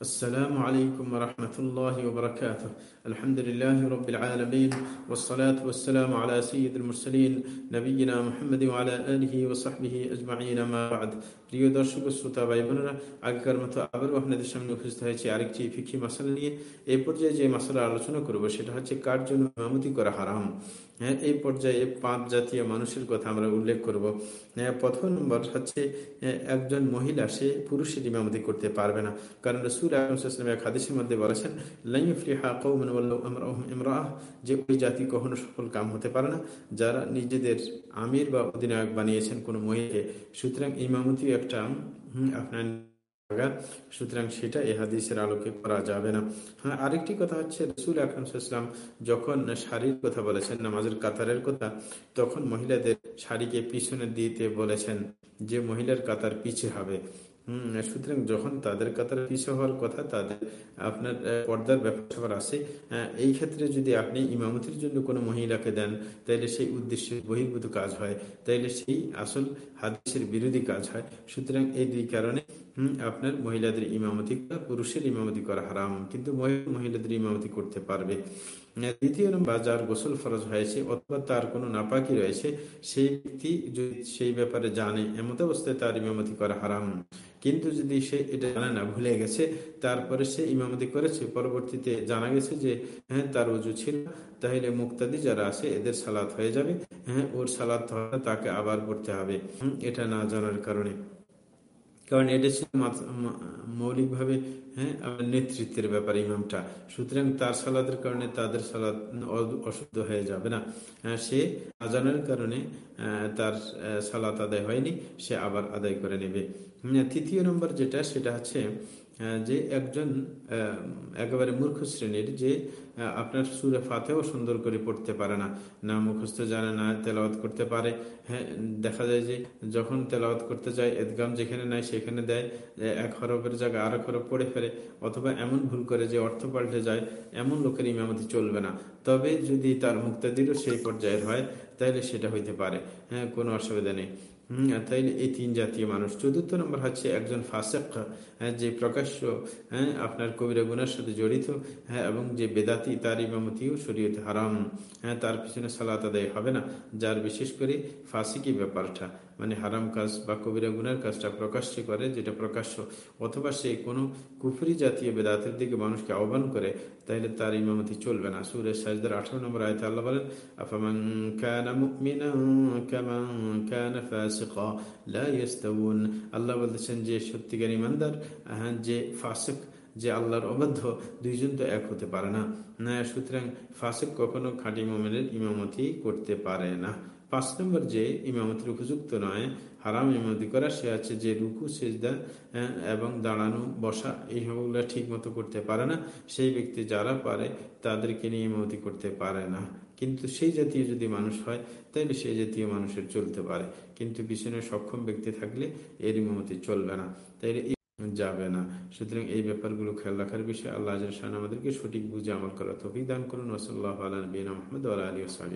السلام عليكم ورحمة الله وبركاته الحمد لله رب العالمين والصلاة والسلام على سيد المرسلين نبينا محمد وعلى آله وصحبه أجمعين ما بعد প্রিয় দর্শক শ্রোতা ভাই বোনেরা আগেকার মতো আবারও আপনাদের সামনে উপস্থিত হয়েছে আরেকটি ফিকি মশালা নিয়ে এই পর্যায়ে যে মশালা আলোচনা করব সেটা হচ্ছে কার জন্য ইমামতি করা হারাম হ্যাঁ এই পর্যায়ে পাঁচ জাতীয় মানুষের কথা আমরা উল্লেখ করব। হ্যাঁ, প্রথম নম্বর হচ্ছে একজন মহিলা সে পুরুষের ইমামতি করতে পারবে না। কারণ রসুল আকরমসাল্লাম এক হাদিসের মধ্যে বলেছেন লাইফলিহা ইমরাহ যে ওই জাতি কখনো সফল কাম হতে পারে না। যারা নিজেদের আমির বা অধিনায়ক বানিয়েছেন কোনো মহিলাকে সুতরাং ইমামতি একটা আপনার সুতরাং সেটা এ আলোকে করা যাবে না। হ্যাঁ আরেকটি কথা হচ্ছে, রসুল আকরমসাল্লাম যখন শাড়ির কথা বলেছেন, নামাজের কাতারের কথা, তখন মহিলাদের শাড়িকে পিছনে দিতে বলেছেন যে মহিলার কাতার পিছে হবে। সুতরাং যখন তাদের পিছু হওয়ার কথা, তাদের, আপনার পর্দার ব্যাপার আছে এই ক্ষেত্রে যদি আপনি ইমামতির জন্য কোনো মহিলাকে দেন সেই উদ্দেশ্যে বহির্ভূত কাজ হয়, তাইলে সেই আসল হাদিসের বিরোধী কাজ হয়। সুতরাং এই দুই কারণে আপনার মহিলাদের ইমামতি পুরুষের ইমামতি করা হারাম, কিন্তু মহিলাদের ইমামতি করতে পারবে। দ্বিতীয় নম্বর যার গোসল ফরজ হয়েছে অথবা তার কোনো নাপাকি রয়েছে, সেই ব্যক্তি যদি সেই ব্যাপারে জানে, এমত অবস্থায় তার ইমামতি করা হারাম। কিন্তু যদি সে এটা জানে না ভুলে গেছে, তারপরে সে ইমামতি করেছে, পরবর্তীতে জানা গেছে যে হ্যাঁ তার উজু ছিল, তাহলে মুক্তাদি যারা আছে, এদের সালাত হয়ে যাবে হ্যাঁ ওর সালাত তাকে আবার পড়তে হবে। এটা না জানার কারণে। কারণ এটা ছিল মৌলিকভাবে হ্যাঁ নেতৃত্বের ব্যাপার ইমামটা সুতরাং তার সালাদের কারণে তাদের সালাদ অশুদ্ধ হয়ে যাবে না। হ্যাঁ, সে আজানের কারণে তার সালাত আদায় হয়নি সে আবার আদায় করে নেবে। তৃতীয় নম্বর যেটা সেটা হচ্ছে যে একজন একেবারে মূর্খ শ্রেণির যে আপনার সুরে ফাতেও সুন্দর করে পড়তে পারে না না মুখস্থ জানে, না তেলাওয়াত করতে পারে। হ্যাঁ দেখা যায় যে যখন তেলাওয়াত করতে যায়, এদগাম যেখানে নাই সেখানে দেয় এক হরফের জায়গায় আরেক হরফ পড়ে ফেলে, অথবা এমন ভুল করে যে অর্থ পাল্টে যায়, এমন লোকের ইমামতি চলবে না। তবে যদি তার মুক্তাদিরও সেই পর্যায়ের হয়, তাহলে সেটা হইতে পারে। হ্যাঁ কোনো অসুবিধা নেই। তাইলে এই তিন জাতীয় মানুষ। চতুর্থ নম্বর হচ্ছে একজন ফাসেক হ্যাঁ, যে প্রকাশ্য হ্যাঁ আপনার কবিরা গুনার সাথে জড়িত হ্যাঁ এবং যে বেদাতি তার ইমামতিও শরীয়তে হারাম হ্যাঁ তার পিছনে সালাত আদায় হবে না যার বিশেষ করে ফাঁসিকি ব্যাপারটা মানে হারাম কাজ বা কবিরা গুনার কাজটা প্রকাশ্যে করে যেটা প্রকাশ্য অথবা সে কোনো কুফরি জাতীয় বেদাতের দিকে মানুষকে আহ্বান করে তাহলে তার ইমামতি চলবে না। সুরে সাজদার আঠারো নম্বর আয়তে আল্লাহ বলেন আফামান কানা মুমিনা কামান কানা ফাসিকা আল্লাহ বলতেছেন যে, সত্যিকার ইমানদার যে ফাসিক, যে আল্লাহর অবাধ্য, দুইজন তো এক হতে পারে না। সুতরাং ফাসিক কখনো খাঁটি মোমেনের ইমামতি করতে পারে না। পাঁচ নম্বর যে ইমামতির উপযুক্ত নয়, হারাম ইমামতি করা, সে আছে যে রুকু, সেজদা এবং দাঁড়ানো, বসা এই সবগুলো ঠিক মতো করতে পারে না। সেই ব্যক্তি যারা পারে, তাদেরকে নিয়ে ইমামতি করতে পারে না। কিন্তু সেই জাতীয় যদি মানুষ হয় তাহলে সেই জাতীয় মানুষের চলতে পারে। কিন্তু পিছনে সক্ষম ব্যক্তি থাকলে এর মতে চলবে না, তাইলে যাবে না। সুতরাং এই ব্যাপারগুলো খেয়াল রাখার বিষয়ে। আল্লাহ আমাদেরকে সঠিক বুঝে আমল করা তফিক দান করুন। ওসল্লাহ আলী আহমদ আলী ওসাল